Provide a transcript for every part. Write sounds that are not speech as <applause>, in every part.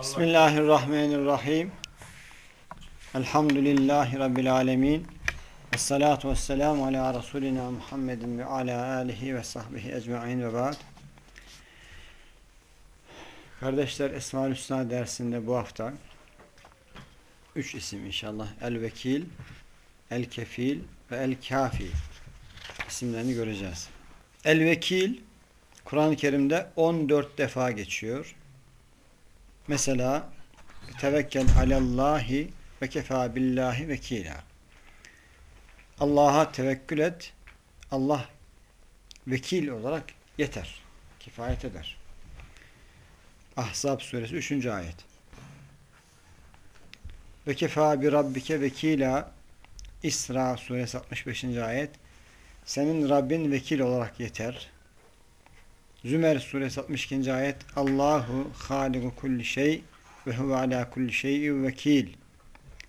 Bismillahirrahmanirrahim. Elhamdülillahi Rabbil alemin. Esselatu vesselamu ala Resulina Muhammedin ve ala alihi ve sahbihi ecma'in ve ba'd. Kardeşler Esma-ül Hüsna dersinde bu hafta üç isim inşallah. El-Vekil, El-Kefil ve El-Kafi isimlerini göreceğiz. El-Vekil Kur'an-ı Kerim'de 14 defa geçiyor. Mesela tevekkel alallahi ve kefa billahi vekila. Allah'a tevekkül et. Allah vekil olarak yeter. Kifayet eder. Ahzab suresi 3. ayet. Ve kefa bi rabbike vekila İsra suresi 65. ayet. Senin Rabbin vekil olarak yeter. Zümer suresi 62. ayet Allahu haliku kulli şey ve huve ala kulli şeyin vekil.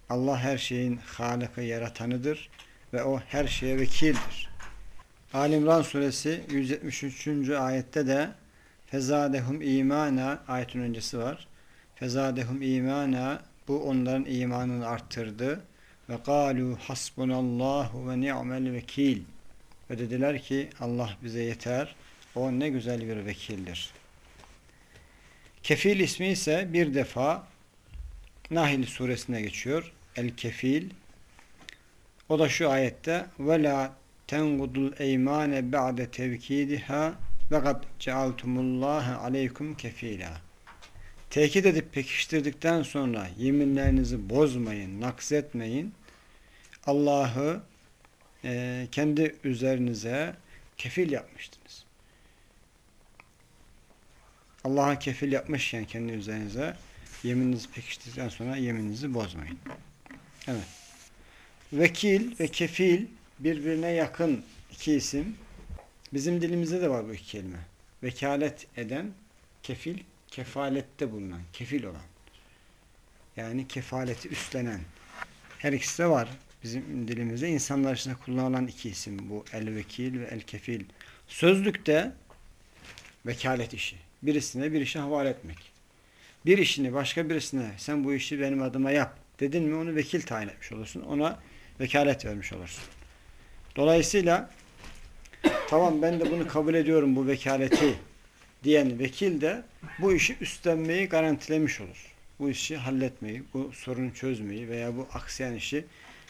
Allah her şeyin halıkı yaratanıdır ve o her şeye vekildir. Alimran suresi 173. ayette de fezadehum imana ayetin öncesi var. Fezadehum imana bu onların imanını arttırdı ve kalu hasbunallahu ve ni'mel vekil ve dediler ki Allah bize yeter o ne güzel bir vekildir. Kefil ismi ise bir defa Nahil suresine geçiyor. El kefil. O da şu ayette ve la tengudul eymane ba'de tevkidiha ve kad cealtumullaha aleykum kefila. Tekit edip pekiştirdikten sonra yeminlerinizi bozmayın, nakzetmeyin. Allah'ı e, kendi üzerinize kefil yapmıştınız. Allah'a kefil yapmışken kendi üzerinize yemininizi pekiştirdikten sonra yemininizi bozmayın. Evet. Vekil ve kefil birbirine yakın iki isim. Bizim dilimizde de var bu iki kelime. Vekalet eden, kefil, kefalette bulunan, kefil olan. Yani kefaleti üstlenen. Her ikisi de var bizim dilimizde. insanlar arasında kullanılan iki isim bu. El vekil ve el kefil. Sözlükte vekalet işi birisine bir işe havale etmek. Bir işini başka birisine sen bu işi benim adıma yap dedin mi onu vekil tayin etmiş olursun. Ona vekalet vermiş olursun. Dolayısıyla tamam ben de bunu kabul ediyorum bu vekaleti diyen vekil de bu işi üstlenmeyi garantilemiş olur. Bu işi halletmeyi, bu sorunu çözmeyi veya bu aksayan işi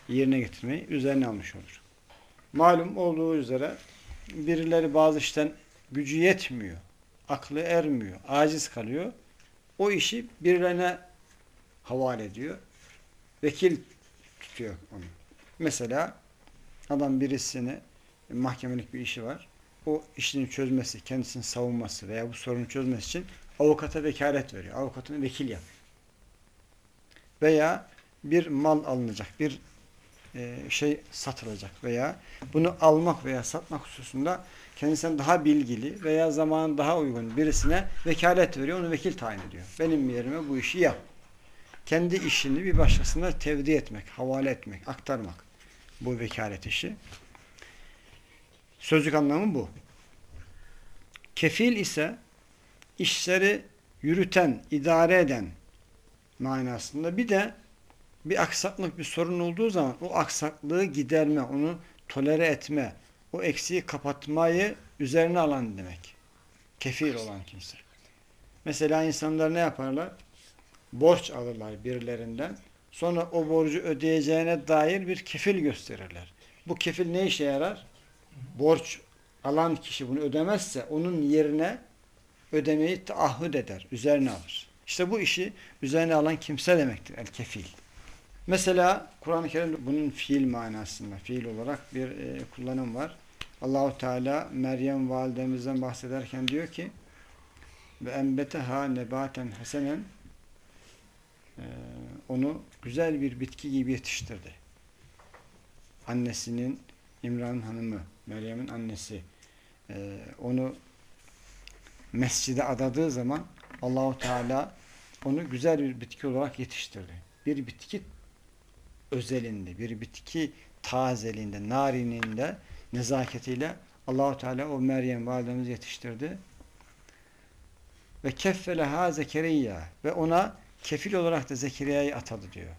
yerine getirmeyi üzerine almış olur. Malum olduğu üzere birileri bazı işten gücü yetmiyor aklı ermiyor, aciz kalıyor. O işi birilerine havale ediyor. Vekil tutuyor onu. Mesela adam birisini mahkemelik bir işi var. O işini çözmesi, kendisini savunması veya bu sorunu çözmesi için avukata vekalet veriyor. Avukatını vekil yapıyor. Veya bir mal alınacak, bir e, şey satılacak veya bunu almak veya satmak hususunda kendisinden daha bilgili veya zaman daha uygun birisine vekalet veriyor, onu vekil tayin ediyor. Benim yerime bu işi yap. Kendi işini bir başkasına tevdi etmek, havale etmek, aktarmak. Bu vekalet işi. Sözlük anlamı bu. Kefil ise işleri yürüten, idare eden manasında. Bir de bir aksaklık, bir sorun olduğu zaman o aksaklığı giderme, onu tolere etme, o eksiği kapatmayı üzerine alan demek. Kefil olan kimse. Mesela insanlar ne yaparlar? Borç alırlar birilerinden. Sonra o borcu ödeyeceğine dair bir kefil gösterirler. Bu kefil ne işe yarar? Borç alan kişi bunu ödemezse onun yerine ödemeyi taahhüt eder, üzerine alır. İşte bu işi üzerine alan kimse demektir el kefil. Mesela Kur'an-ı Kerim bunun fiil manasında, fiil olarak bir e, kullanım var. Allahu Teala Meryem validemizden bahsederken diyor ki ve enbeteha nebaten hasenen e, onu güzel bir bitki gibi yetiştirdi. Annesinin İmran hanımı, Meryem'in annesi e, onu mescide adadığı zaman Allahu Teala onu güzel bir bitki olarak yetiştirdi. Bir bitki özelinde, bir bitki tazeliğinde, narininde, nezaketiyle Allahu Teala o Meryem validemizi yetiştirdi. Ve keffeleha Zekeriya ve ona kefil olarak da Zekeriya'yı atadı diyor.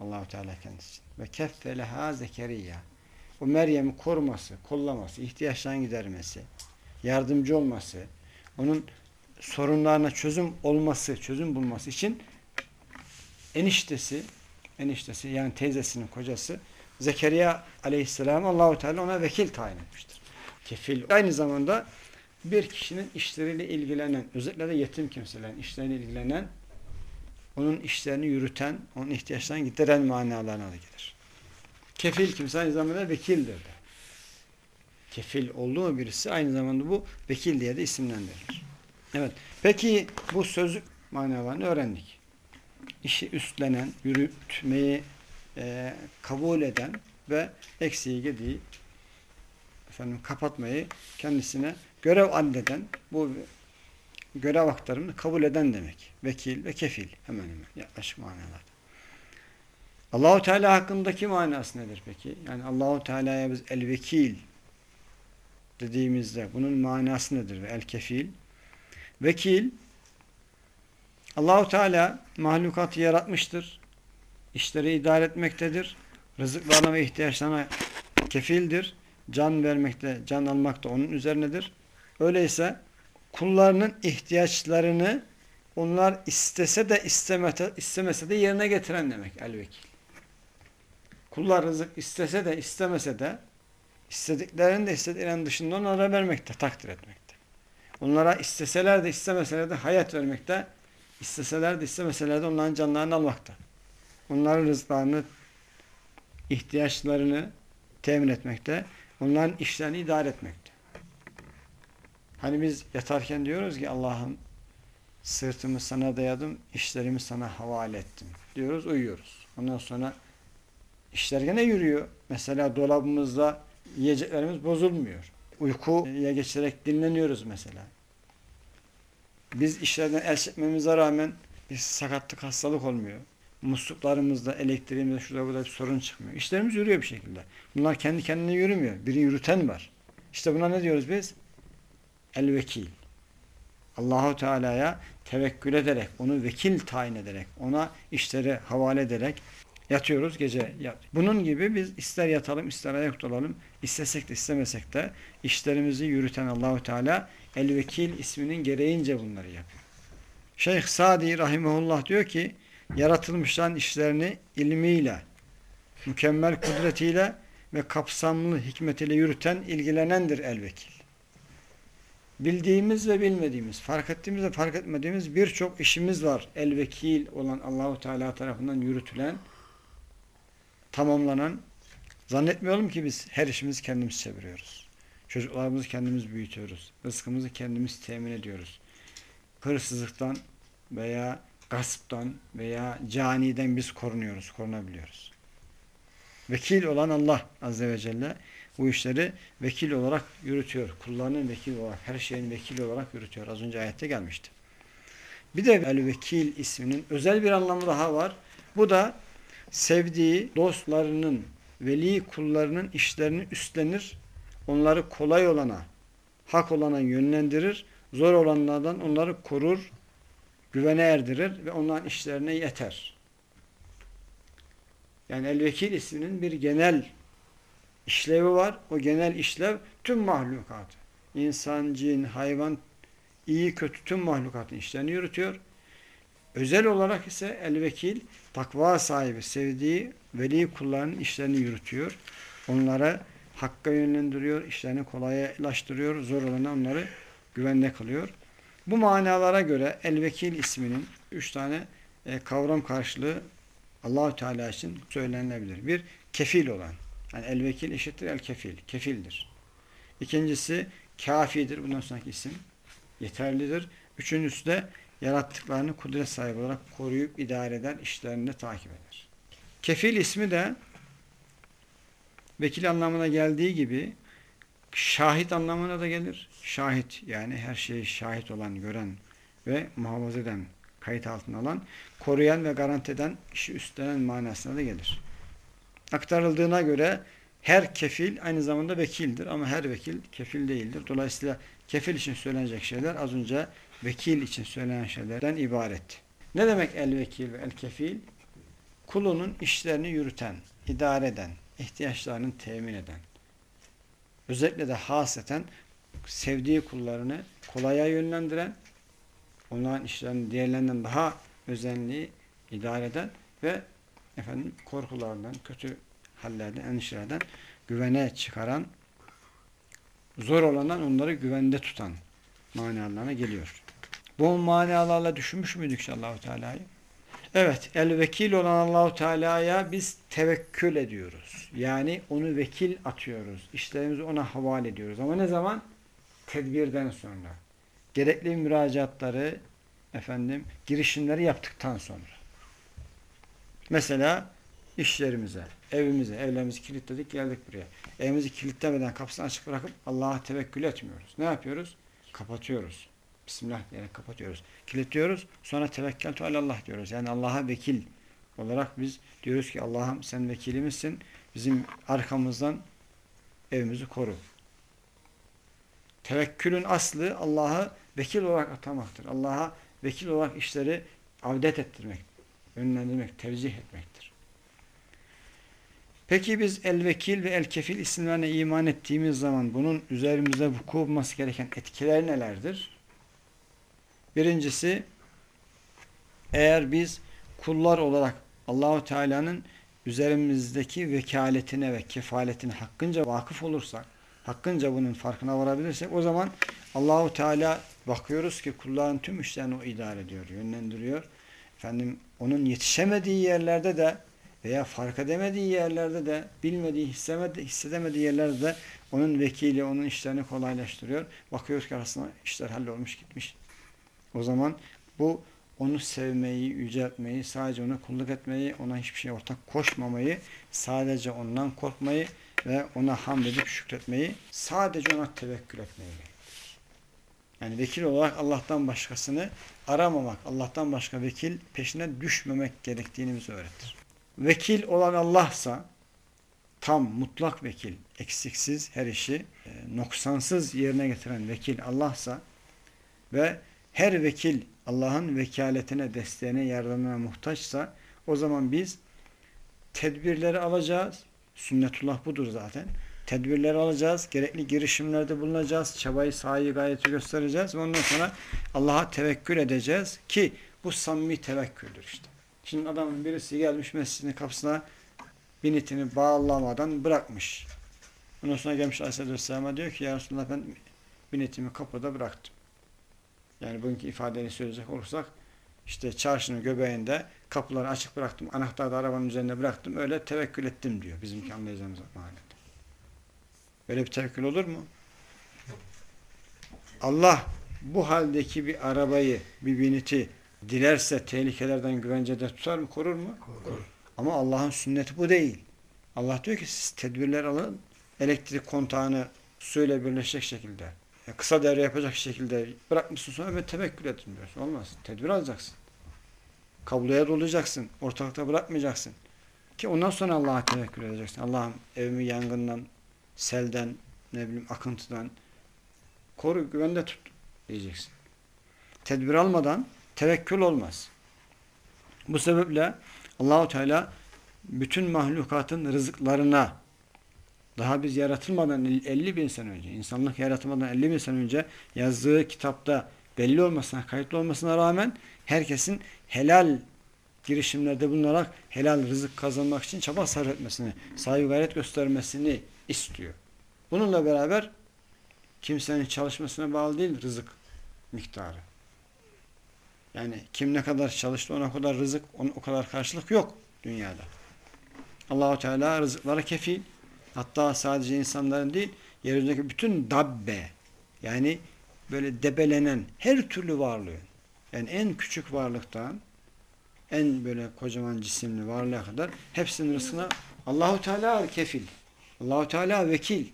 Allahu Teala kendisi için. Ve keffeleha Zekeriya. O Meryem'i koruması, kollaması, ihtiyaçlarını gidermesi, yardımcı olması, onun sorunlarına çözüm olması, çözüm bulması için eniştesi, eniştesi yani teyzesinin kocası Zekeriya aleyhisselam Allahu Teala ona vekil tayin etmiştir. Kefil aynı zamanda bir kişinin işleriyle ilgilenen, özellikle de yetim kimselerin işleriyle ilgilenen, onun işlerini yürüten, onun ihtiyaçlarını gideren manalarına da gelir. Kefil kimse aynı zamanda vekildir de. Kefil olduğu birisi aynı zamanda bu vekil diye de isimlendirilir. Evet. Peki bu sözlük manalarını öğrendik. İşi üstlenen, yürütmeyi e, kabul eden ve eksiği gediği efendim kapatmayı kendisine görev addeden bu görev aktarımını kabul eden demek. Vekil ve kefil hemen hemen yaklaşık manalarda. Allahu Teala hakkındaki manası nedir peki? Yani Allahu Teala'ya biz el vekil dediğimizde bunun manası nedir el kefil? Vekil Allahu Teala mahlukatı yaratmıştır. İşleri idare etmektedir. Rızıklarına ve ihtiyaçlarına kefildir. Can vermekte, can almakta onun üzerinedir. Öyleyse kullarının ihtiyaçlarını onlar istese de istemese, istemese de yerine getiren demek el-vekil. Kullar rızık istese de istemese de istediklerini de istediklerinin dışında onlara vermekte, takdir etmekte. Onlara isteseler de istemeseler de hayat vermekte, isteseler de istemeseler de onların canlarını almakta. Onların rızıklarını, ihtiyaçlarını temin etmekte, onların işlerini idare etmekte. Hani biz yatarken diyoruz ki Allah'ım sırtımı sana dayadım, işlerimi sana havale ettim. Diyoruz, uyuyoruz. Ondan sonra işler gene yürüyor. Mesela dolabımızda yiyeceklerimiz bozulmuyor. Uykuya geçerek dinleniyoruz mesela. Biz işlerden el çekmemize rağmen bir sakatlık, hastalık olmuyor. Musluklarımızda, elektriğimizde şurada burada bir sorun çıkmıyor. İşlerimiz yürüyor bir şekilde. Bunlar kendi kendine yürümüyor. Biri yürüten var. İşte buna ne diyoruz biz? El vekil. Allahu Teala'ya tevekkül ederek, onu vekil tayin ederek, ona işleri havale ederek yatıyoruz gece. Bunun gibi biz ister yatalım, ister ayakta olalım, istesek de istemesek de işlerimizi yürüten Allahu Teala El Vekil isminin gereğince bunları yapıyor. Şeyh Sadi rahimehullah diyor ki yaratılmışların işlerini ilmiyle, mükemmel kudretiyle ve kapsamlı hikmetiyle yürüten, ilgilenendir el-vekil. Bildiğimiz ve bilmediğimiz, fark ettiğimiz ve fark etmediğimiz birçok işimiz var. El-vekil olan Allahu Teala tarafından yürütülen, tamamlanan. Zannetmiyorum ki biz her işimizi kendimiz çeviriyoruz. Çocuklarımızı kendimiz büyütüyoruz. Rızkımızı kendimiz temin ediyoruz. Hırsızlıktan veya gasptan veya caniden biz korunuyoruz, korunabiliyoruz. Vekil olan Allah Azze ve Celle bu işleri vekil olarak yürütüyor. Kullarının vekil olarak, her şeyin vekil olarak yürütüyor. Az önce ayette gelmişti. Bir de el-vekil isminin özel bir anlamı daha var. Bu da sevdiği dostlarının, veli kullarının işlerini üstlenir, onları kolay olana, hak olana yönlendirir, zor olanlardan onları korur, güvene erdirir ve onların işlerine yeter. Yani el-vekil isminin bir genel işlevi var. O genel işlev tüm mahlukatı. İnsan, cin, hayvan, iyi kötü tüm mahlukatın işlerini yürütüyor. Özel olarak ise el-vekil takva sahibi, sevdiği veli kullarının işlerini yürütüyor. Onlara hakka yönlendiriyor, işlerini kolaylaştırıyor, zor olana onları güvende kılıyor. Bu manalara göre el-vekil isminin üç tane e, kavram karşılığı Allahü Teala için söylenilebilir. Bir, kefil olan. Yani el-vekil eşittir el-kefil. Kefildir. İkincisi, kafidir. Bundan sonraki isim yeterlidir. Üçüncüsü de yarattıklarını kudret sahibi olarak koruyup idare eden işlerini de takip eder. Kefil ismi de vekil anlamına geldiği gibi şahit anlamına da gelir. Şahit yani her şeyi şahit olan, gören ve muhafaza eden, kayıt altına alan, koruyan ve garanti eden, işi üstlenen manasına da gelir. Aktarıldığına göre her kefil aynı zamanda vekildir ama her vekil kefil değildir. Dolayısıyla kefil için söylenecek şeyler az önce vekil için söylenen şeylerden ibaret. Ne demek el vekil ve el kefil? Kulunun işlerini yürüten, idare eden, ihtiyaçlarını temin eden, özellikle de haseten sevdiği kullarını kolaya yönlendiren, onların işlerini diğerlerinden daha özenli idare eden ve efendim korkulardan, kötü hallerden, endişelerden güvene çıkaran, zor olandan onları güvende tutan manalarına geliyor. Bu manalarla düşünmüş müydük inşallah Teala'yı? Evet, el vekil olan Allahu Teala'ya biz tevekkül ediyoruz. Yani onu vekil atıyoruz. İşlerimizi ona havale ediyoruz. Ama ne zaman? Tedbirden sonra. Gerekli müracaatları, efendim, girişimleri yaptıktan sonra. Mesela işlerimize, evimize, evlerimizi kilitledik geldik buraya. Evimizi kilitlemeden kapısını açık bırakıp Allah'a tevekkül etmiyoruz. Ne yapıyoruz? Kapatıyoruz. Bismillah diyerek kapatıyoruz. Kilitliyoruz. Sonra tevekkeltu alallah diyoruz. Yani Allah'a vekil olarak biz diyoruz ki Allah'ım sen vekilimizsin. Bizim arkamızdan evimizi koru. Tevekkülün aslı Allah'ı vekil olarak atamaktır. Allah'a vekil olarak işleri avdet ettirmek, yönlendirmek, tevzih etmektir. Peki biz el-vekil ve el-kefil isimlerine iman ettiğimiz zaman bunun üzerimize vuku bulması gereken etkiler nelerdir? Birincisi eğer biz kullar olarak Allahu Teala'nın üzerimizdeki vekaletine ve kefaletine hakkınca vakıf olursak, hakkınca bunun farkına varabilirsek o zaman Allahu Teala bakıyoruz ki kulların tüm işlerini o idare ediyor, yönlendiriyor. Efendim onun yetişemediği yerlerde de veya fark edemediği yerlerde de bilmediği, hissedemediği yerlerde de onun vekili onun işlerini kolaylaştırıyor. Bakıyoruz ki arasında işler hallolmuş gitmiş. O zaman bu onu sevmeyi, yüceltmeyi, sadece ona kulluk etmeyi, ona hiçbir şey ortak koşmamayı, sadece ondan korkmayı ve ona hamd edip şükretmeyi, sadece ona tevekkül etmeyi. Yani vekil olarak Allah'tan başkasını aramamak, Allah'tan başka vekil peşine düşmemek gerektiğini bize öğretir. Vekil olan Allah'sa, tam mutlak vekil, eksiksiz her işi e, noksansız yerine getiren vekil Allah'sa ve her vekil Allah'ın vekaletine, desteğine, yardımına muhtaçsa o zaman biz tedbirleri alacağız. Sünnetullah budur zaten. Tedbirleri alacağız. Gerekli girişimlerde bulunacağız. Çabayı, sahayı, gayeti göstereceğiz. Ve ondan sonra Allah'a tevekkül edeceğiz ki bu samimi tevekküldür işte. Şimdi adamın birisi gelmiş mescidin kapısına binitini bağlamadan bırakmış. Ondan sonra gelmiş Aleyhisselam'a diyor ki ya Resulallah ben binitimi kapıda bıraktım. Yani bugünkü ifadeyle söyleyecek olursak işte çarşının göbeğinde kapıları açık bıraktım. Anahtarı da arabanın üzerine bıraktım. Öyle tevekkül ettim diyor. Bizimki anlayacağımız manada. Böyle bir tevekkül olur mu? Allah bu haldeki bir arabayı, bir biniti dilerse tehlikelerden güvencede tutar mı, korur mu? Korur. Ama Allah'ın sünneti bu değil. Allah diyor ki siz tedbirler alın, elektrik kontağını suyla birleşecek şekilde kısa devre yapacak şekilde bırakmışsın sonra ve tevekkül ettin diyorsun. Olmaz. Tedbir alacaksın. Kabloya dolayacaksın. Ortalıkta bırakmayacaksın. Ki ondan sonra Allah'a tevekkül edeceksin. Allah'ım evimi yangından, selden, ne bileyim akıntıdan koru, güvende tut diyeceksin. Tedbir almadan tevekkül olmaz. Bu sebeple Allahu Teala bütün mahlukatın rızıklarına daha biz yaratılmadan 50 bin sene önce, insanlık yaratılmadan 50 bin sene önce yazdığı kitapta belli olmasına, kayıtlı olmasına rağmen herkesin helal girişimlerde bulunarak helal rızık kazanmak için çaba sarf etmesini, saygı gayret göstermesini istiyor. Bununla beraber kimsenin çalışmasına bağlı değil rızık miktarı. Yani kim ne kadar çalıştı ona kadar rızık, o kadar karşılık yok dünyada. Allahu Teala rızıklara kefil. Hatta sadece insanların değil, yeryüzündeki bütün dabbe, yani böyle debelenen her türlü varlığı, yani en küçük varlıktan en böyle kocaman cisimli varlığa kadar hepsinin rızkına Allahu Teala kefil. Allahu Teala vekil.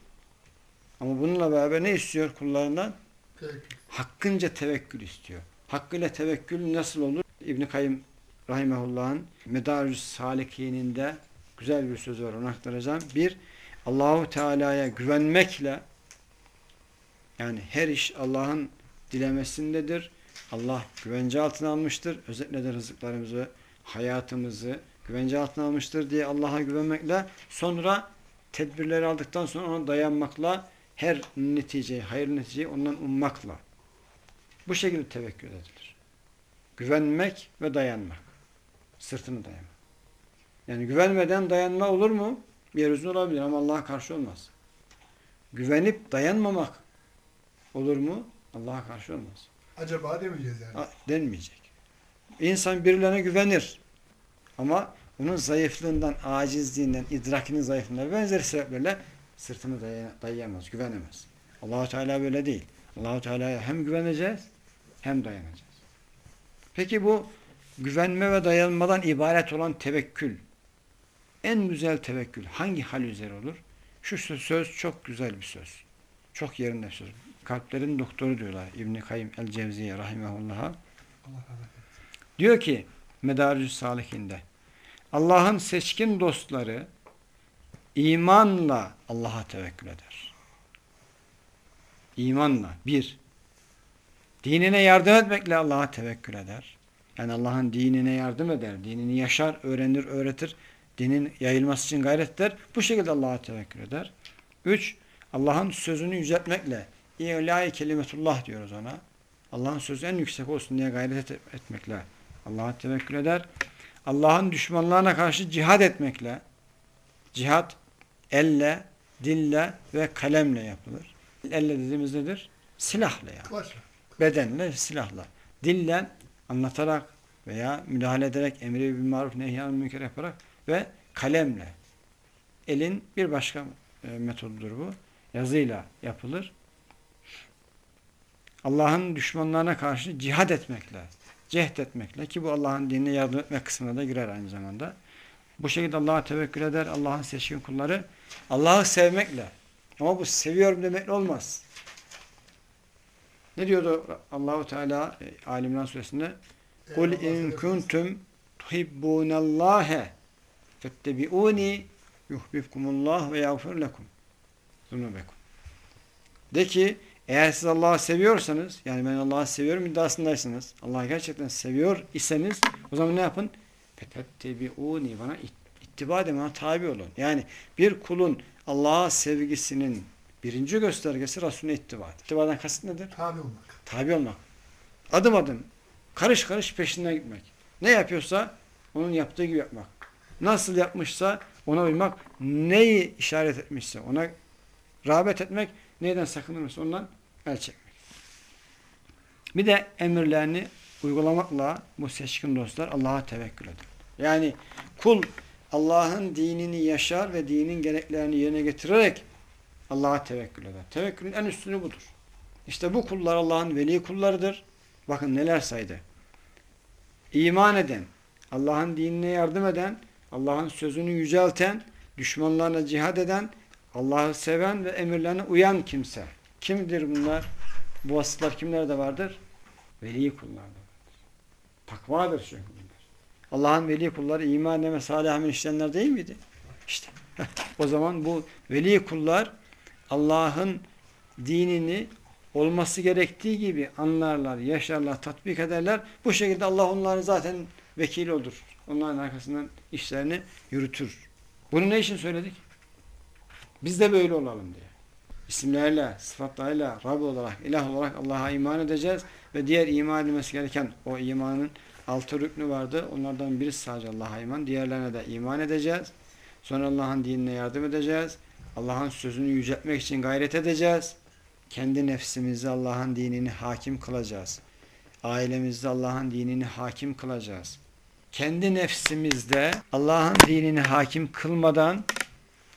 Ama bununla beraber ne istiyor kullarından? Tevekkül. Hakkınca tevekkül istiyor. Hakkıyla tevekkül nasıl olur? İbn Kayyım rahimehullah'ın Medarüs Salikininde güzel bir söz var onu aktaracağım. Bir, Allahu Teala'ya güvenmekle yani her iş Allah'ın dilemesindedir Allah güvence altına almıştır. Özellikle de rızıklarımızı, hayatımızı güvence altına almıştır diye Allah'a güvenmekle sonra tedbirleri aldıktan sonra ona dayanmakla her neticeyi, hayır neticeyi ondan ummakla bu şekilde tevekkül edilir. Güvenmek ve dayanmak. Sırtını dayamak. Yani güvenmeden dayanma olur mu? Yeryüzünde olabilir ama Allah'a karşı olmaz. Güvenip dayanmamak olur mu? Allah'a karşı olmaz. Acaba demeyeceğiz yani. Ha, denmeyecek. İnsan birilerine güvenir. Ama onun zayıflığından, acizliğinden, idrakinin zayıflığından benzeri sebeplerle sırtını daya- dayayamaz, güvenemez. Allahu Teala böyle değil. Allahu Teala'ya hem güveneceğiz hem dayanacağız. Peki bu güvenme ve dayanmadan ibaret olan tevekkül en güzel tevekkül hangi hal üzere olur? Şu sö- söz çok güzel bir söz. Çok yerinde söz. Kalplerin doktoru diyorlar İbn Kayyim el Cevziye rahimehullah'a. Diyor ki Medarücü Salikinde Allah'ın seçkin dostları imanla Allah'a tevekkül eder. İmanla. Bir. Dinine yardım etmekle Allah'a tevekkül eder. Yani Allah'ın dinine yardım eder. Dinini yaşar, öğrenir, öğretir. Dinin yayılması için gayret eder. Bu şekilde Allah'a tevekkül eder. Üç. Allah'ın sözünü yüceltmekle İ'lâ-i kelimetullah diyoruz ona. Allah'ın sözü en yüksek olsun diye gayret et- etmekle Allah'a tevekkül eder. Allah'ın düşmanlarına karşı cihad etmekle cihad elle, dille ve kalemle yapılır. Elle dediğimiz nedir? Silahla yani. Bedenle, silahla. Dille anlatarak veya müdahale ederek emri bir maruf nehyan münker yaparak ve kalemle. Elin bir başka e, metodudur bu. Yazıyla yapılır. Allah'ın düşmanlarına karşı cihad etmekle, cehd etmekle ki bu Allah'ın dinine yardım etmek kısmına da girer aynı zamanda. Bu şekilde Allah'a tevekkül eder. Allah'ın seçkin kulları Allah'ı sevmekle. Ama bu seviyorum demekle olmaz. Ne diyordu Allahu Teala e, Ali İmran suresinde? Kul in kuntum tuhibbunallaha fettebi'uni yuhbibkumullah ve yağfir lekum zunubekum. De ki eğer siz Allah'ı seviyorsanız yani ben Allah'ı seviyorum iddiasındaysınız. Allah'ı gerçekten seviyor iseniz o zaman ne yapın? Fettebi'uni bana it- ittiba edin, bana tabi olun. Yani bir kulun Allah'a sevgisinin birinci göstergesi Resulüne ittiba. İttibadan kasıt nedir? Tabi olmak. Tabi olmak. Adım adım. Karış karış peşinden gitmek. Ne yapıyorsa onun yaptığı gibi yapmak. Nasıl yapmışsa ona uymak. Neyi işaret etmişse ona rağbet etmek. Neyden sakınırsa ondan el çekmek. Bir de emirlerini uygulamakla bu seçkin dostlar Allah'a tevekkül eder. Yani kul Allah'ın dinini yaşar ve dinin gereklerini yerine getirerek Allah'a tevekkül eder. Tevekkülün en üstünü budur. İşte bu kullar Allah'ın veli kullarıdır. Bakın neler saydı. İman eden, Allah'ın dinine yardım eden, Allah'ın sözünü yücelten, düşmanlarına cihad eden, Allah'ı seven ve emirlerine uyan kimse. Kimdir bunlar? Bu vasıflar kimlerde vardır? Veli kullarda vardır. Takvadır çünkü bunlar. Allah'ın veli kulları iman ve salih amel işleyenler değil miydi? İşte. <laughs> o zaman bu veli kullar Allah'ın dinini olması gerektiği gibi anlarlar, yaşarlar, tatbik ederler. Bu şekilde Allah onların zaten vekili olur. Onların arkasından işlerini yürütür. Bunu ne için söyledik? Biz de böyle olalım diye. İsimlerle, sıfatlarıyla, Rab olarak, ilah olarak Allah'a iman edeceğiz ve diğer iman edilmesi gereken o imanın altı rüknü vardı. Onlardan birisi sadece Allah'a iman. Diğerlerine de iman edeceğiz. Sonra Allah'ın dinine yardım edeceğiz. Allah'ın sözünü yüceltmek için gayret edeceğiz. Kendi nefsimizi Allah'ın dinini hakim kılacağız. Ailemizde Allah'ın dinini hakim kılacağız. Kendi nefsimizde Allah'ın dinini hakim kılmadan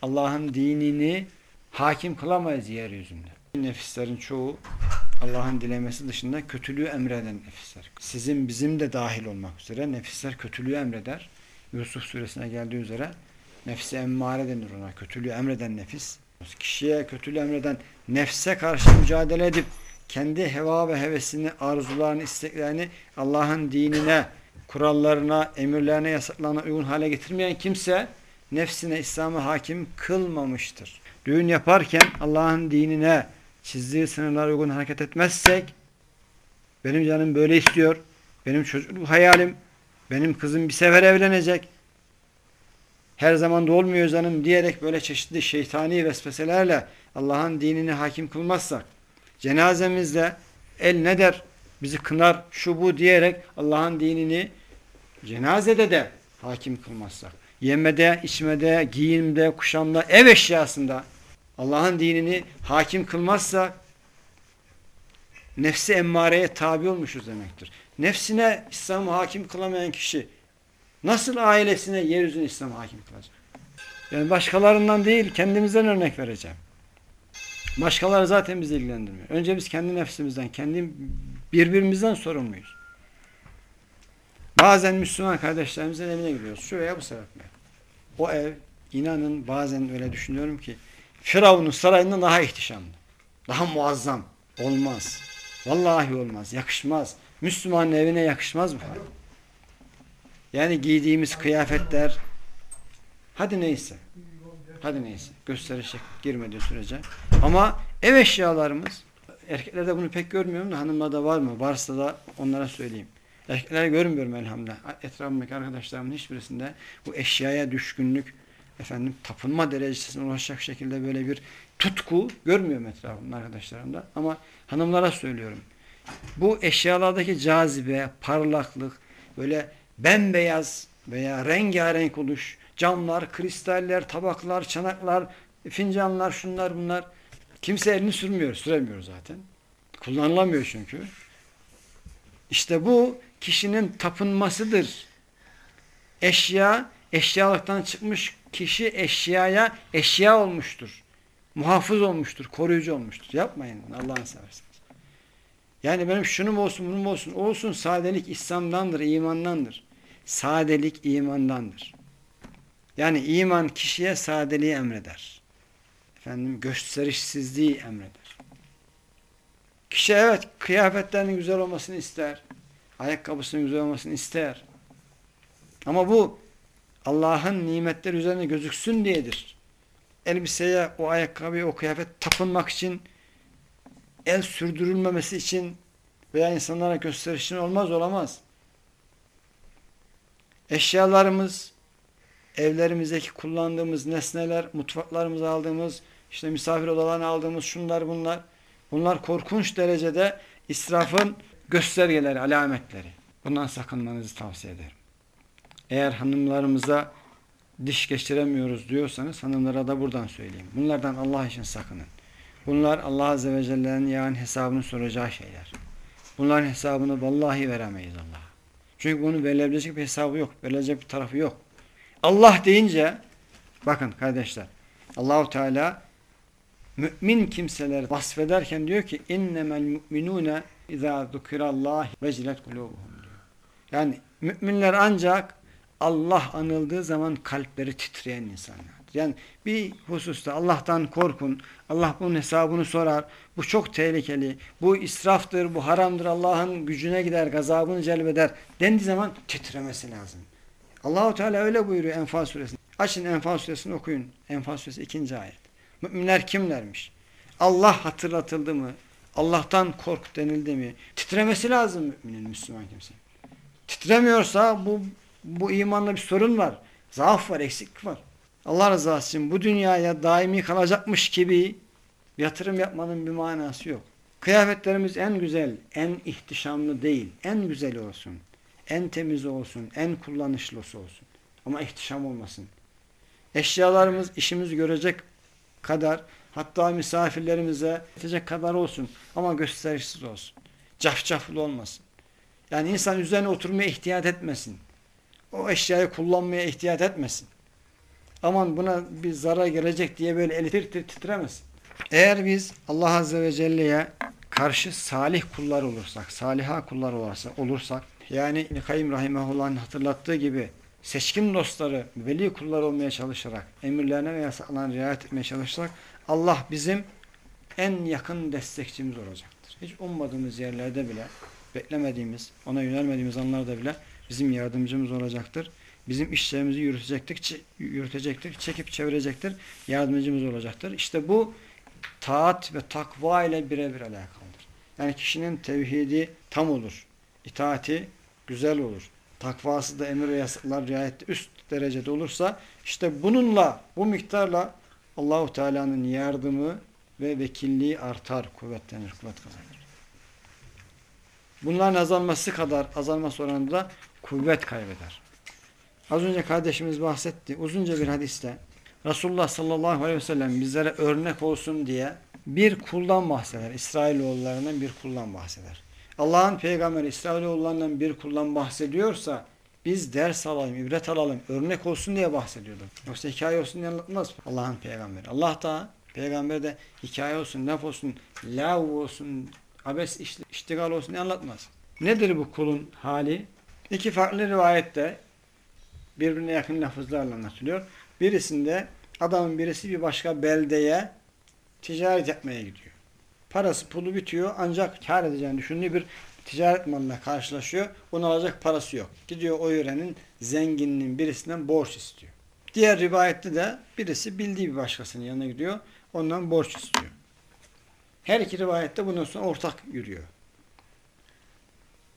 Allah'ın dinini hakim kılamayız yeryüzünde. Nefislerin çoğu Allah'ın dilemesi dışında kötülüğü emreden nefisler. Sizin bizim de dahil olmak üzere nefisler kötülüğü emreder. Yusuf suresine geldiği üzere nefsi emmare denir ona. Kötülüğü emreden nefis. Kişiye kötülüğü emreden nefse karşı mücadele edip kendi heva ve hevesini, arzularını, isteklerini Allah'ın dinine, kurallarına, emirlerine, yasaklarına uygun hale getirmeyen kimse nefsine İslam'a hakim kılmamıştır. Düğün yaparken Allah'ın dinine çizdiği sınırlara uygun hareket etmezsek Benim canım böyle istiyor. Benim çocukluk hayalim. Benim kızım bir sefer evlenecek. Her zaman da olmuyor canım diyerek böyle çeşitli şeytani vesveselerle Allah'ın dinini hakim kılmazsak cenazemizde el ne der? Bizi kınar şu bu diyerek Allah'ın dinini cenazede de hakim kılmazsak yemede, içmede, giyimde, kuşamda, ev eşyasında Allah'ın dinini hakim kılmazsa nefsi emmareye tabi olmuşuz demektir. Nefsine İslam'ı hakim kılamayan kişi nasıl ailesine yeryüzüne İslam'ı hakim kılacak? Yani başkalarından değil kendimizden örnek vereceğim. Başkaları zaten bizi ilgilendirmiyor. Önce biz kendi nefsimizden, kendi birbirimizden sorumluyuz. Bazen Müslüman kardeşlerimizin evine gidiyoruz. Şu veya bu sebeple. O ev inanın bazen öyle düşünüyorum ki Firavun'un sarayından daha ihtişamlı. Daha muazzam. Olmaz. Vallahi olmaz. Yakışmaz. Müslümanın evine yakışmaz bu. Yani giydiğimiz kıyafetler hadi neyse. Hadi neyse. Gösterişe girmediği sürece. Ama ev eşyalarımız erkeklerde bunu pek görmüyorum da hanımlarda var mı? Varsa da onlara söyleyeyim. Erkekleri görmüyorum elhamdülillah. Etrafımdaki arkadaşlarımın hiçbirisinde bu eşyaya düşkünlük, efendim tapınma derecesine ulaşacak şekilde böyle bir tutku görmüyorum etrafımda arkadaşlarımda. Ama hanımlara söylüyorum. Bu eşyalardaki cazibe, parlaklık, böyle bembeyaz veya rengarenk oluş, camlar, kristaller, tabaklar, çanaklar, fincanlar, şunlar bunlar. Kimse elini sürmüyor, süremiyor zaten. Kullanılamıyor çünkü. İşte bu kişinin tapınmasıdır. Eşya, eşyalıktan çıkmış kişi eşyaya eşya olmuştur. Muhafız olmuştur, koruyucu olmuştur. Yapmayın bunu Allah'ın seversiniz. Yani benim şunum olsun, bunun olsun. Olsun sadelik İslam'dandır, imandandır. Sadelik imandandır. Yani iman kişiye sadeliği emreder. Efendim gösterişsizliği emreder. Kişi evet kıyafetlerinin güzel olmasını ister. Ayakkabısının güzel olmasını ister. Ama bu Allah'ın nimetleri üzerine gözüksün diyedir. Elbiseye, o ayakkabıya, o kıyafet tapınmak için, el sürdürülmemesi için veya insanlara gösterişin olmaz olamaz. Eşyalarımız, evlerimizdeki kullandığımız nesneler, mutfaklarımıza aldığımız, işte misafir odalarına aldığımız şunlar bunlar, bunlar korkunç derecede israfın göstergeleri, alametleri. Bundan sakınmanızı tavsiye ederim. Eğer hanımlarımıza diş geçiremiyoruz diyorsanız hanımlara da buradan söyleyeyim. Bunlardan Allah için sakının. Bunlar Allah Azze ve Celle'nin yani hesabını soracağı şeyler. Bunların hesabını vallahi veremeyiz Allah'a. Çünkü bunun verilebilecek bir hesabı yok. Verilecek bir tarafı yok. Allah deyince bakın kardeşler Allahu Teala mümin kimseler vasfederken diyor ki innemel mu'minune izâ zukirallah vecilet kulubuhum diyor. Yani müminler ancak Allah anıldığı zaman kalpleri titreyen insanlar. Yani bir hususta Allah'tan korkun. Allah bunun hesabını sorar. Bu çok tehlikeli. Bu israftır, bu haramdır. Allah'ın gücüne gider, gazabını celbeder. Dendiği zaman titremesi lazım. Allahu Teala öyle buyuruyor Enfal suresinde. Açın Enfal suresini okuyun. Enfal suresi ikinci ayet. Müminler kimlermiş? Allah hatırlatıldı mı? Allah'tan kork denildi mi? Titremesi lazım müminin Müslüman kimse. Titremiyorsa bu bu imanda bir sorun var. Zaaf var, eksiklik var. Allah rızası için bu dünyaya daimi kalacakmış gibi yatırım yapmanın bir manası yok. Kıyafetlerimiz en güzel, en ihtişamlı değil. En güzel olsun. En temiz olsun. En kullanışlısı olsun. Ama ihtişam olmasın. Eşyalarımız işimizi görecek kadar hatta misafirlerimize yetecek kadar olsun. Ama gösterişsiz olsun. Cafcaflı olmasın. Yani insan üzerine oturmaya ihtiyat etmesin. O eşyayı kullanmaya ihtiyat etmesin. Aman buna bir zarar gelecek diye böyle eli titremesin. Eğer biz Allah Azze ve Celle'ye karşı salih kullar olursak, saliha kullar olursa, olursak, yani İbn-i Kayyum Rahimahullah'ın hatırlattığı gibi seçkin dostları, veli kullar olmaya çalışarak, emirlerine ve yasaklarına riayet etmeye çalışarak Allah bizim en yakın destekçimiz olacaktır. Hiç ummadığımız yerlerde bile, beklemediğimiz, ona yönelmediğimiz anlarda bile bizim yardımcımız olacaktır. Bizim işlerimizi yürütecektir, yürütecektir, çekip çevirecektir, yardımcımız olacaktır. İşte bu taat ve takva ile birebir alakalıdır. Yani kişinin tevhidi tam olur. itaati güzel olur. Takvası da emir ve yasaklar riayette üst derecede olursa işte bununla, bu miktarla Allahu Teala'nın yardımı ve vekilliği artar, kuvvetlenir, kuvvet kazanır. Bunların azalması kadar azalması oranında kuvvet kaybeder. Az önce kardeşimiz bahsetti. Uzunca bir hadiste Resulullah sallallahu aleyhi ve sellem bizlere örnek olsun diye bir kuldan bahseder. İsrailoğullarından bir kuldan bahseder. Allah'ın peygamberi İsrailoğullarından bir kuldan bahsediyorsa biz ders alalım, ibret alalım, örnek olsun diye bahsediyordu. Yoksa hikaye olsun diye anlatmaz Allah'ın peygamberi. Allah da peygamber de hikaye olsun, laf olsun, lav olsun, abes iştigal olsun diye anlatmaz. Nedir bu kulun hali? İki farklı rivayette birbirine yakın lafızlarla anlatılıyor. Birisinde adamın birisi bir başka beldeye ticaret yapmaya gidiyor. Parası pulu bitiyor ancak kar edeceğini düşündüğü bir ticaret malına karşılaşıyor. Onu alacak parası yok. Gidiyor o yörenin zengininin birisinden borç istiyor. Diğer rivayette de birisi bildiği bir başkasının yanına gidiyor. Ondan borç istiyor. Her iki rivayette bundan sonra ortak yürüyor.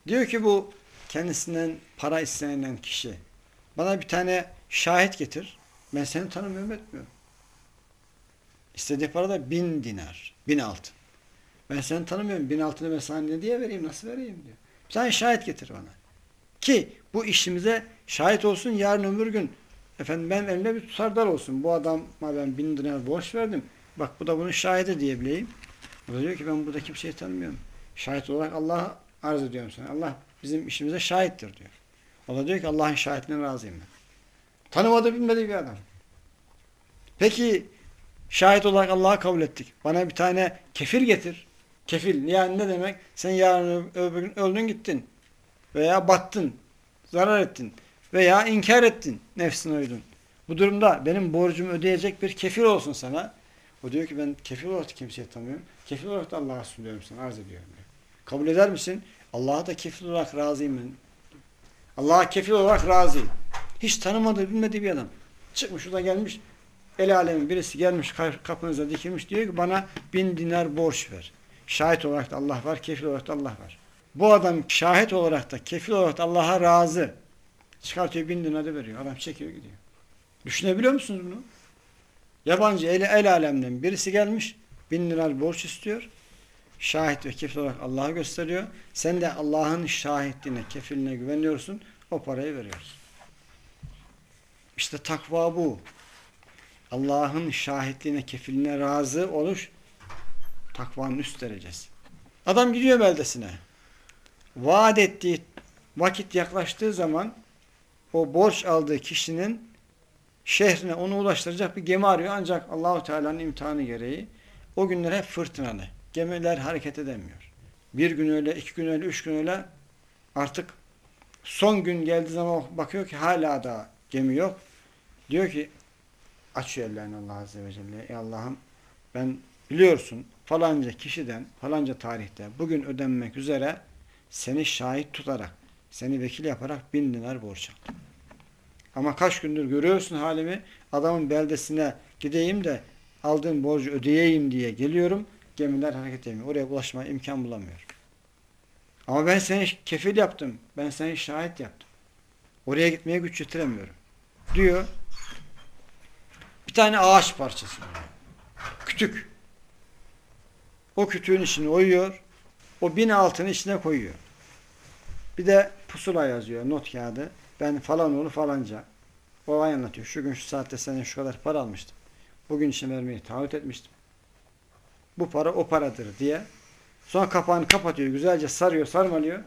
Diyor ki bu kendisinden para istenen kişi bana bir tane şahit getir. Ben seni tanımıyorum etmiyorum. İstediği para da bin dinar. Bin altın. Ben seni tanımıyorum. Bin altını ben sana ne diye vereyim? Nasıl vereyim diyor. Sen şahit getir bana. Ki bu işimize şahit olsun yarın ömür gün. Efendim ben elimde bir tutarlar olsun. Bu adama ben bin dinar borç verdim. Bak bu da bunun şahidi diyebileyim. O da diyor ki ben burada kimseyi tanımıyorum. Şahit olarak Allah'a arz ediyorum sana. Allah bizim işimize şahittir diyor. O da diyor ki Allah'ın şahitliğine razıyım ben. Tanımadı bilmedi bir adam. Peki şahit olarak Allah'a kabul ettik. Bana bir tane kefil getir. Kefil yani ne demek? Sen yarın öbür gün öldün gittin. Veya battın. Zarar ettin. Veya inkar ettin. Nefsine uydun. Bu durumda benim borcumu ödeyecek bir kefil olsun sana. O diyor ki ben kefil olarak da kimseyi tanımıyorum. Kefil olarak da Allah'a sunuyorum sana. Arz ediyorum diyor. Kabul eder misin? Allah'a da kefil olarak razıyım ben. Allah'a kefil olarak razıyım. Hiç tanımadığı, bilmediği bir adam. Çıkmış şurada gelmiş. El alemin birisi gelmiş kapınıza dikilmiş. Diyor ki bana bin dinar borç ver. Şahit olarak da Allah var, kefil olarak da Allah var. Bu adam şahit olarak da, kefil olarak da Allah'a razı. Çıkartıyor bin dinarı veriyor. Adam çekiyor gidiyor. Düşünebiliyor musunuz bunu? Yabancı el, el alemden birisi gelmiş. Bin lira borç istiyor. Şahit ve kefil olarak Allah'a gösteriyor. Sen de Allah'ın şahitliğine, kefiline güveniyorsun. O parayı veriyorsun. İşte takva bu. Allah'ın şahitliğine, kefiline razı oluş takvanın üst derecesi. Adam gidiyor beldesine. Vaat ettiği vakit yaklaştığı zaman o borç aldığı kişinin şehrine onu ulaştıracak bir gemi arıyor. Ancak Allahu Teala'nın imtihanı gereği o günler hep fırtınalı. Gemiler hareket edemiyor. Bir gün öyle, iki gün öyle, üç gün öyle artık son gün geldiği zaman bakıyor ki hala da gemi yok. Diyor ki açıyor ellerini Allah Azze ve Celle. Ey Allah'ım ben biliyorsun falanca kişiden falanca tarihte bugün ödenmek üzere seni şahit tutarak seni vekil yaparak bin dinar borç aldım. Ama kaç gündür görüyorsun halimi adamın beldesine gideyim de aldığım borcu ödeyeyim diye geliyorum. Gemiler hareket edemiyor. Oraya ulaşmaya imkan bulamıyor. Ama ben seni kefil yaptım. Ben seni şahit yaptım. Oraya gitmeye güç yetiremiyorum. Diyor. Bir tane ağaç parçası. Kütük. O kütüğün içine oyuyor. O bin altını içine koyuyor. Bir de pusula yazıyor. Not kağıdı. Ben falan oğlu falanca. O ay anlatıyor. Şu gün şu saatte senin şu kadar para almıştım. Bugün için vermeyi taahhüt etmiştim. Bu para o paradır diye. Sonra kapağını kapatıyor. Güzelce sarıyor, sarmalıyor.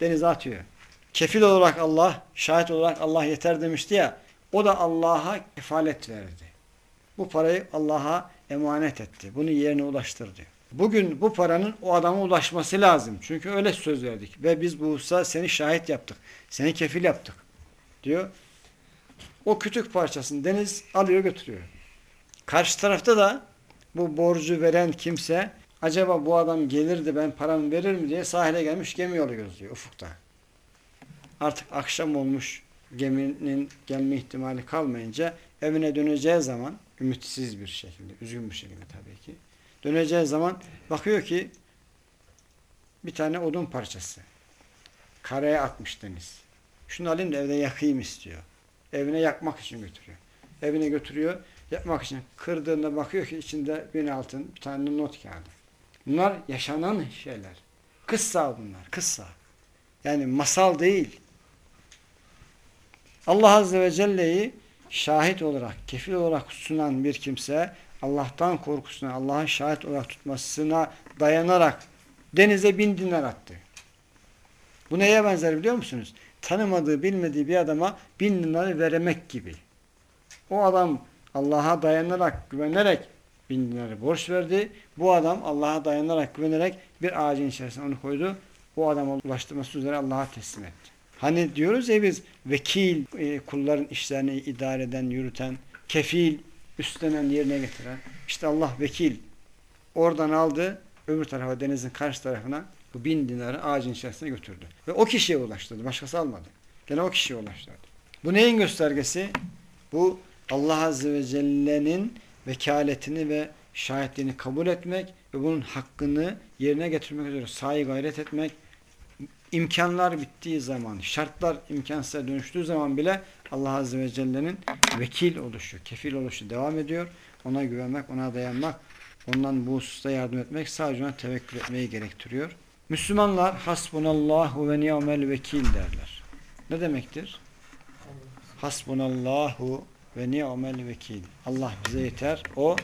Denize atıyor. Kefil olarak Allah, şahit olarak Allah yeter demişti ya. O da Allah'a kefalet verdi. Bu parayı Allah'a emanet etti. Bunu yerine ulaştırdı. Bugün bu paranın o adama ulaşması lazım. Çünkü öyle söz verdik. Ve biz bu hususa seni şahit yaptık. Seni kefil yaptık. Diyor. O kütük parçasını deniz alıyor götürüyor. Karşı tarafta da bu borcu veren kimse acaba bu adam gelir de ben paramı verir mi diye sahile gelmiş gemi yolu gözlüyor ufukta. Artık akşam olmuş geminin gelme ihtimali kalmayınca evine döneceği zaman ümitsiz bir şekilde, üzgün bir şekilde tabii ki döneceği zaman bakıyor ki bir tane odun parçası. Karaya atmış deniz. Şunu alayım da evde yakayım istiyor. Evine yakmak için götürüyor. Evine götürüyor. Yapmak için kırdığında bakıyor ki içinde bin altın bir tane not kağıdı. Bunlar yaşanan şeyler. Kıssa bunlar. Kıssa. Yani masal değil. Allah Azze ve Celle'yi şahit olarak, kefil olarak sunan bir kimse Allah'tan korkusuna, Allah'ın şahit olarak tutmasına dayanarak denize bin dinar attı. Bu neye benzer biliyor musunuz? Tanımadığı, bilmediği bir adama bin dinarı veremek gibi. O adam Allah'a dayanarak, güvenerek bin dinarı borç verdi. Bu adam Allah'a dayanarak, güvenerek bir ağacın içerisine onu koydu. O adama ulaştırması üzere Allah'a teslim etti. Hani diyoruz ya biz vekil, e, kulların işlerini idare eden, yürüten, kefil, üstlenen, yerine getiren. İşte Allah vekil. Oradan aldı, öbür tarafa denizin karşı tarafına bu bin dinarı ağacın içerisine götürdü. Ve o kişiye ulaştırdı. Başkası almadı. Gene o kişiye ulaştırdı. Bu neyin göstergesi? Bu Allah Azze ve Celle'nin vekaletini ve şahitliğini kabul etmek ve bunun hakkını yerine getirmek üzere sahi gayret etmek, imkanlar bittiği zaman, şartlar imkansıza dönüştüğü zaman bile Allah Azze ve Celle'nin vekil oluşu, kefil oluşu devam ediyor. Ona güvenmek, ona dayanmak, ondan bu hususta yardım etmek, sadece ona tevekkül etmeyi gerektiriyor. Müslümanlar hasbunallahu ve ni'mel vekil derler. Ne demektir? Hasbunallahu ve ni'mel vekil. Allah bize yeter. O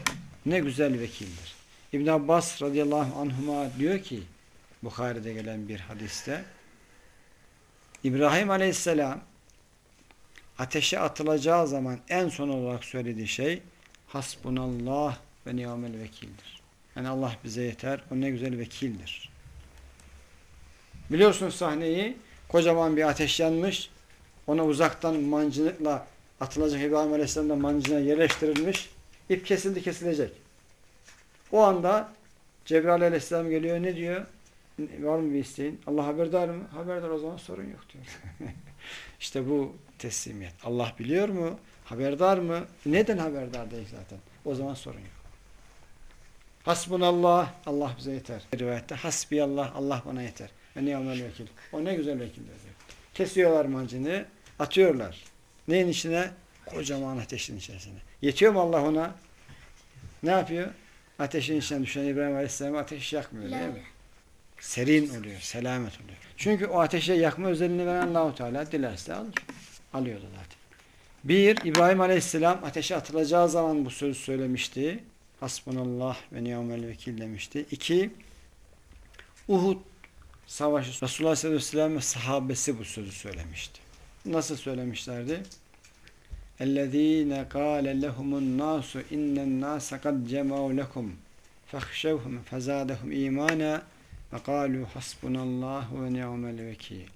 ne güzel vekildir. İbn Abbas radıyallahu anhuma diyor ki Bukhari'de gelen bir hadiste İbrahim aleyhisselam ateşe atılacağı zaman en son olarak söylediği şey hasbunallah ve ni'mel vekildir. Yani Allah bize yeter. O ne güzel vekildir. Biliyorsunuz sahneyi kocaman bir ateş yanmış. Ona uzaktan mancınıkla atılacak İbrahim Aleyhisselam da mancına yerleştirilmiş. İp kesildi kesilecek. O anda Cebrail Aleyhisselam geliyor ne diyor? Var mı bir isteğin? Allah haberdar mı? Haberdar o zaman sorun yok diyor. <laughs> işte bu teslimiyet. Allah biliyor mu? Haberdar mı? Neden haberdar değil zaten? O zaman sorun yok. Hasbunallah, Allah bize yeter. Rivayette hasbiyallah, Allah bana yeter. Ve ni'mel vekil. O ne güzel vekildir diyor. Kesiyorlar mancını, atıyorlar. Neyin içine? Kocaman ateşin içerisine. Yetiyor mu Allah ona? Ne yapıyor? Ateşin içine düşen İbrahim Aleyhisselam ateş yakmıyor değil mi? Serin oluyor, selamet oluyor. Çünkü o ateşe yakma özelliğini veren Allahu Teala dilerse alır. Alıyordu zaten. Bir, İbrahim Aleyhisselam ateşe atılacağı zaman bu sözü söylemişti. Hasbunallah ve ni'mel vekil demişti. İki, Uhud savaşı Resulullah sallallahu aleyhi ve sellem ve sahabesi bu sözü söylemişti. Nasıl söylemişlerdi? اَلَّذ۪ينَ قَالَ لَهُمُ النَّاسُ اِنَّ النَّاسَ قَدْ جَمَعُوا لَكُمْ فَخْشَوْهُمْ فَزَادَهُمْ اِيمَانًا وَقَالُوا حَسْبُنَ اللّٰهُ وَنِعْمَ الْوَكِيلِ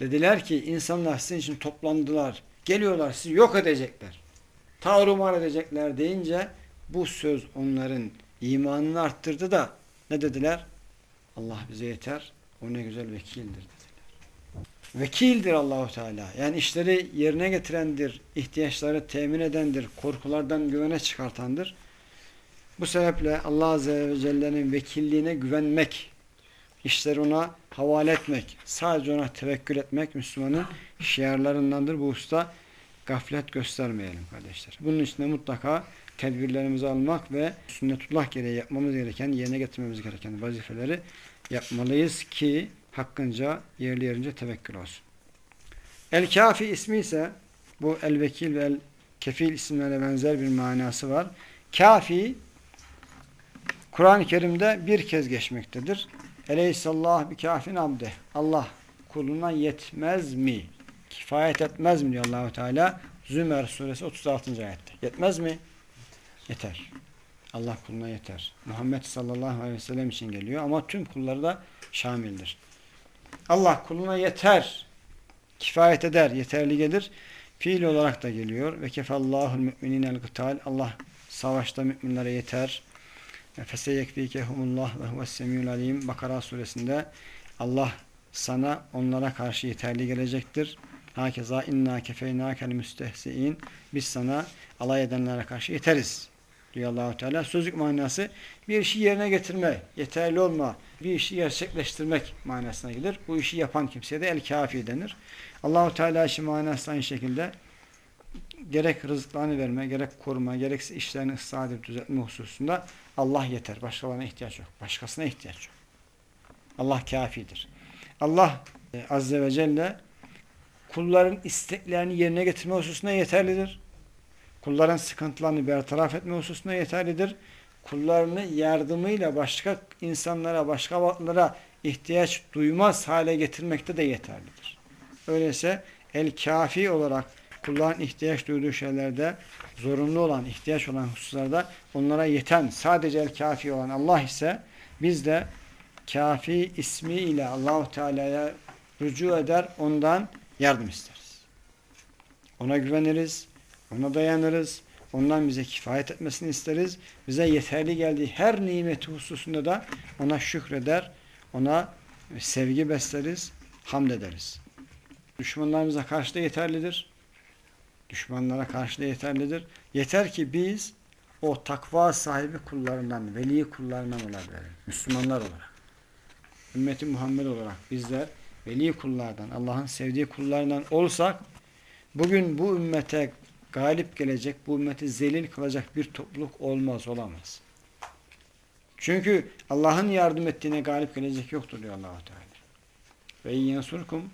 Dediler ki insanlar sizin için toplandılar. Geliyorlar sizi yok edecekler. Tarumar edecekler deyince bu söz onların imanını arttırdı da ne dediler? Allah bize yeter. O ne güzel vekildir dediler. Vekildir Allahu Teala. Yani işleri yerine getirendir, ihtiyaçları temin edendir, korkulardan güvene çıkartandır. Bu sebeple Allah Azze ve Celle'nin vekilliğine güvenmek, işleri ona havale etmek, sadece ona tevekkül etmek Müslümanın şiarlarındandır. Bu usta gaflet göstermeyelim kardeşler. Bunun için de mutlaka tedbirlerimizi almak ve sünnetullah gereği yapmamız gereken, yerine getirmemiz gereken vazifeleri yapmalıyız ki hakkınca yerli yerince tevekkül olsun. El-Kafi ismi ise bu el-Vekil ve el-Kefil isimlerine benzer bir manası var. Kafi Kur'an-ı Kerim'de bir kez geçmektedir. Eleyhissallah bi kafin abde. Allah kuluna yetmez mi? Kifayet etmez mi diyor Allahu Teala. Zümer suresi 36. ayette. Yetmez mi? Yeter. Allah kuluna yeter. Muhammed sallallahu aleyhi ve sellem için geliyor ama tüm kulları da şamildir. Allah kuluna yeter. Kifayet eder, yeterli gelir. Fiil olarak da geliyor. Ve kefallahul müminинel gıtal. Allah savaşta müminlere yeter. Feseyekfikehumullah ve huves-semiyul alim. Bakara suresinde Allah sana onlara karşı yeterli gelecektir. Hakeza inna kefeynâkel müstehzi'in. Biz sana alay edenlere karşı yeteriz. diyor Allahu Teala. Sözlük manası bir işi yerine getirme, yeterli olma, bir işi gerçekleştirmek manasına gelir. Bu işi yapan kimseye de el kafi denir. Allahu Teala işi manası aynı şekilde gerek rızıklarını verme, gerek koruma, gerekse işlerini ıslah edip düzeltme hususunda Allah yeter. Başkalarına ihtiyaç yok. Başkasına ihtiyaç yok. Allah kafidir. Allah e, Azze ve Celle kulların isteklerini yerine getirme hususunda yeterlidir. Kulların sıkıntılarını bertaraf etme hususunda yeterlidir. Kullarını yardımıyla başka insanlara, başka varlıklara ihtiyaç duymaz hale getirmekte de yeterlidir. Öyleyse el kafi olarak kulların ihtiyaç duyduğu şeylerde zorunlu olan, ihtiyaç olan hususlarda onlara yeten, sadece el kafi olan Allah ise biz de kafi ismiyle Allahu Teala'ya rücu eder, ondan yardım isteriz. Ona güveniriz, ona dayanırız, ondan bize kifayet etmesini isteriz. Bize yeterli geldiği her nimeti hususunda da ona şükreder, ona sevgi besleriz, hamd ederiz. Düşmanlarımıza karşı da yeterlidir. Düşmanlara karşı da yeterlidir. Yeter ki biz o takva sahibi kullarından, veli kullarından olabilelim. Müslümanlar olarak. Ümmeti Muhammed olarak bizler veli kullardan, Allah'ın sevdiği kullarından olsak bugün bu ümmete galip gelecek, bu ümmeti zelil kılacak bir topluluk olmaz, olamaz. Çünkü Allah'ın yardım ettiğine galip gelecek yoktur diyor Allah-u Teala. Ve yensurkum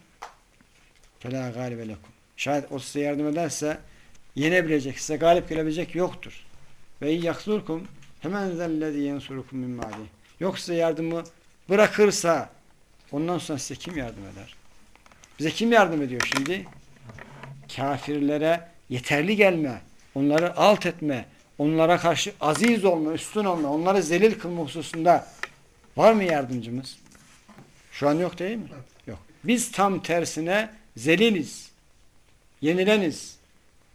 felâ gâlibe lekum. Şayet o size yardım ederse yenebilecek, size galip gelebilecek yoktur. Ve yaksurkum hemen zellezî yensurukum min mâli. Yok size yardımı bırakırsa ondan sonra size kim yardım eder? Bize kim yardım ediyor şimdi? Kafirlere yeterli gelme, onları alt etme, onlara karşı aziz olma, üstün olma, onları zelil kılma hususunda var mı yardımcımız? Şu an yok değil mi? Yok. Biz tam tersine zeliliz, yenileniz,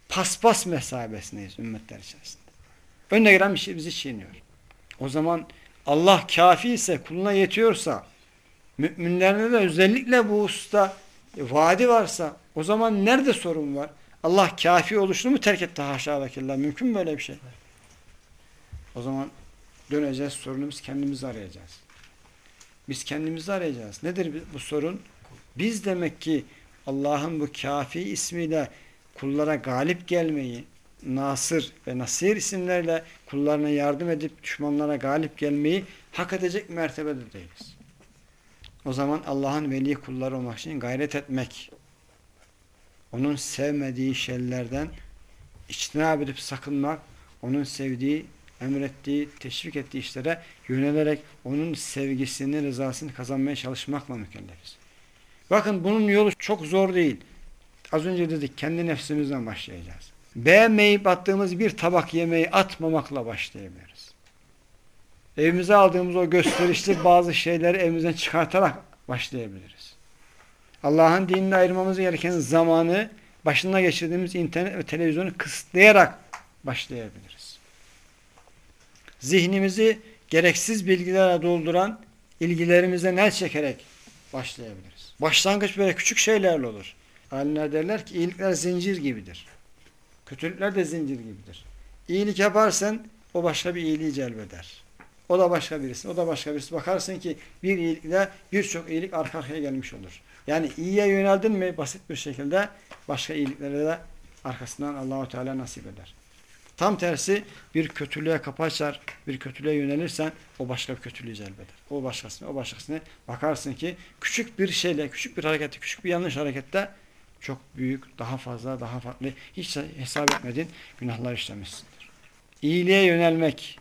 paspas mesabesindeyiz ümmetler içerisinde. Önüne gelen bir şey bizi çiğniyor. O zaman Allah kafi ise, kuluna yetiyorsa, müminlerine de özellikle bu usta vaadi varsa, o zaman nerede sorun var? Allah kafi oluşunu mu terk etti haşa Mümkün mü böyle bir şey? O zaman döneceğiz sorunumuz kendimizi arayacağız. Biz kendimizi arayacağız. Nedir bu sorun? Biz demek ki Allah'ın bu kafi ismiyle kullara galip gelmeyi, Nasır ve Nasir isimlerle kullarına yardım edip düşmanlara galip gelmeyi hak edecek mertebede değiliz. O zaman Allah'ın veli kulları olmak için gayret etmek, onun sevmediği şeylerden içtinab edip sakınmak, onun sevdiği, emrettiği, teşvik ettiği işlere yönelerek onun sevgisini, rızasını kazanmaya çalışmakla mükellefiz. Bakın bunun yolu çok zor değil. Az önce dedik kendi nefsimizden başlayacağız. Beğenmeyip attığımız bir tabak yemeği atmamakla başlayabiliriz. Evimize aldığımız o gösterişli <laughs> bazı şeyleri evimizden çıkartarak başlayabiliriz. Allah'ın dinini ayırmamız gereken zamanı başına geçirdiğimiz internet ve televizyonu kısıtlayarak başlayabiliriz. Zihnimizi gereksiz bilgilerle dolduran ilgilerimize el çekerek başlayabiliriz. Başlangıç böyle küçük şeylerle olur. Alimler derler ki iyilikler zincir gibidir. Kötülükler de zincir gibidir. İyilik yaparsan o başka bir iyiliği celbeder. O da başka birisi, o da başka birisi. Bakarsın ki bir iyilikle birçok iyilik arka arkaya gelmiş olur. Yani iyiye yöneldin mi basit bir şekilde başka iyiliklere de arkasından Allahu Teala nasip eder. Tam tersi bir kötülüğe kapı açar, bir kötülüğe yönelirsen o başka bir kötülüğü celbeder. O başkasını, o başkasını bakarsın ki küçük bir şeyle, küçük bir harekette, küçük bir yanlış harekette çok büyük, daha fazla, daha farklı, hiç hesap etmediğin günahlar işlemişsindir. İyiliğe yönelmek,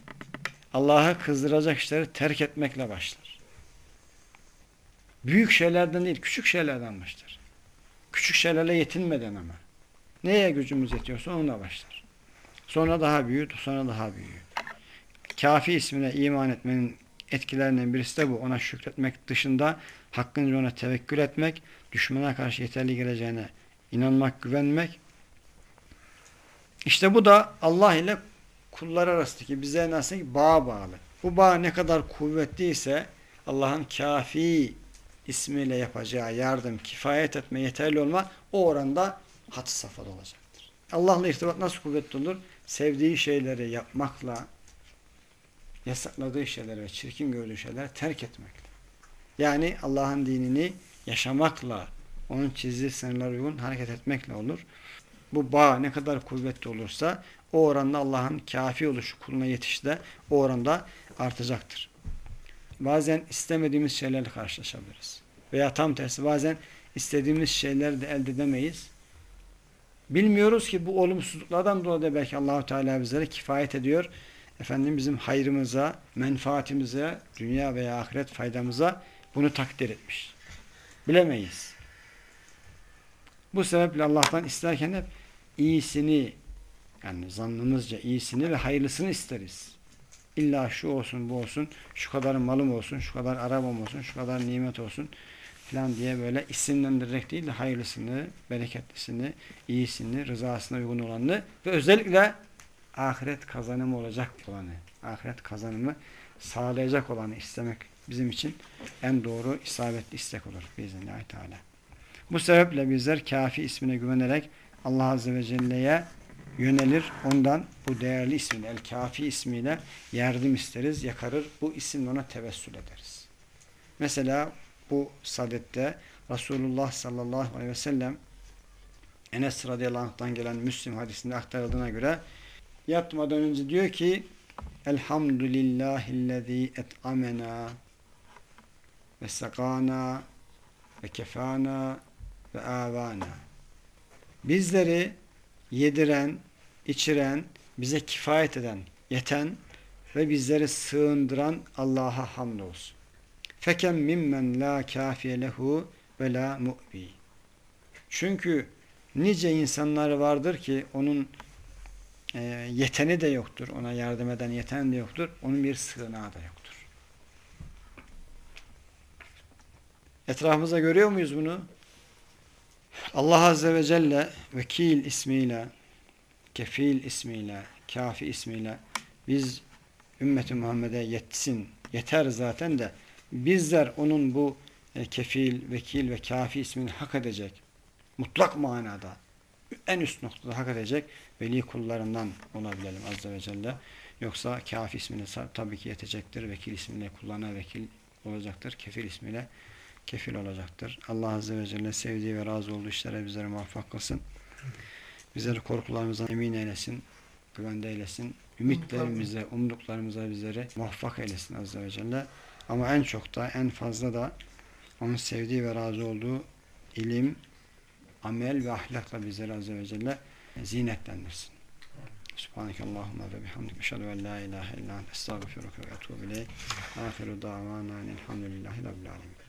Allah'ı kızdıracak işleri terk etmekle başlar. Büyük şeylerden değil, küçük şeylerden başlar. Küçük şeylerle yetinmeden ama. Neye gücümüz yetiyorsa onunla başlar. Sonra daha büyür, sonra daha büyüyor. Kafi ismine iman etmenin etkilerinden birisi de bu. Ona şükretmek dışında hakkınca ona tevekkül etmek, düşmana karşı yeterli geleceğine inanmak, güvenmek. İşte bu da Allah ile kullar arasındaki bize nasıl bağ bağlı. Bu bağ ne kadar kuvvetliyse Allah'ın kafi ismiyle yapacağı yardım, kifayet etme, yeterli olma o oranda hat safhada olacaktır. Allah'la irtibat nasıl kuvvetli olur? Sevdiği şeyleri yapmakla, yasakladığı şeyleri ve çirkin gördüğü şeyleri terk etmekle. Yani Allah'ın dinini yaşamakla, onun çizdiği sınırlara uygun hareket etmekle olur. Bu bağ ne kadar kuvvetli olursa o oranda Allah'ın kafi oluşu kuluna yetişi de o oranda artacaktır. Bazen istemediğimiz şeylerle karşılaşabiliriz. Veya tam tersi bazen istediğimiz şeyleri de elde edemeyiz. Bilmiyoruz ki bu olumsuzluklardan dolayı da belki Allahu Teala bizlere kifayet ediyor. Efendim bizim hayrımıza, menfaatimize, dünya veya ahiret faydamıza bunu takdir etmiş. Bilemeyiz. Bu sebeple Allah'tan isterken hep iyisini yani zannımızca iyisini ve hayırlısını isteriz. İlla şu olsun bu olsun, şu kadar malım olsun, şu kadar arabam olsun, şu kadar nimet olsun falan diye böyle isimlendirerek değil de hayırlısını, bereketlisini, iyisini, rızasına uygun olanını ve özellikle ahiret kazanımı olacak olanı, ahiret kazanımı sağlayacak olanı istemek bizim için en doğru isabetli istek olur biiznillahü teala. Bu sebeple bizler kafi ismine güvenerek Allah Azze ve Celle'ye yönelir. Ondan bu değerli ismiyle, el kafi ismiyle yardım isteriz, yakarır. Bu isimle ona tevessül ederiz. Mesela bu sadette Resulullah sallallahu aleyhi ve sellem Enes radıyallahu anh'tan gelen Müslim hadisinde aktarıldığına göre yatmadan önce diyor ki Elhamdülillahillezî et'amena ve sakana ve kefana ve avana. Bizleri yediren, içiren, bize kifayet eden, yeten ve bizleri sığındıran Allah'a hamdolsun. Fekem mimmen la kafiye lehu ve la mu'bi. Çünkü nice insanlar vardır ki onun e, yeteni de yoktur. Ona yardım eden yeten de yoktur. Onun bir sığınağı da yoktur. Etrafımızda görüyor muyuz bunu? Allah Azze ve Celle vekil ismiyle, kefil ismiyle, kafi ismiyle biz ümmeti Muhammed'e yetsin, yeter zaten de bizler onun bu e, kefil, vekil ve kafi ismini hak edecek, mutlak manada en üst noktada hak edecek veli kullarından olabilelim Azze ve Celle. Yoksa kafi ismini tabii ki yetecektir. Vekil ismiyle kullanan vekil olacaktır. Kefil ismiyle kefil olacaktır. Allah Azze ve Celle sevdiği ve razı olduğu işlere bizleri muvaffak kılsın. Bizleri korkularımızdan emin eylesin, güvende eylesin. Ümitlerimize, umduklarımıza bizleri muvaffak eylesin Azze ve Celle. Ama en çok da, en fazla da onun sevdiği ve razı olduğu ilim, amel ve ahlakla bizleri Azze ve Celle zinetlendirsin. Subhaneke Allahumma ve bihamdik. Eşhedü en la ilahe illa estağfiruke ve etûbü ileyk. Ahiru davana elhamdülillahi rabbil alemin.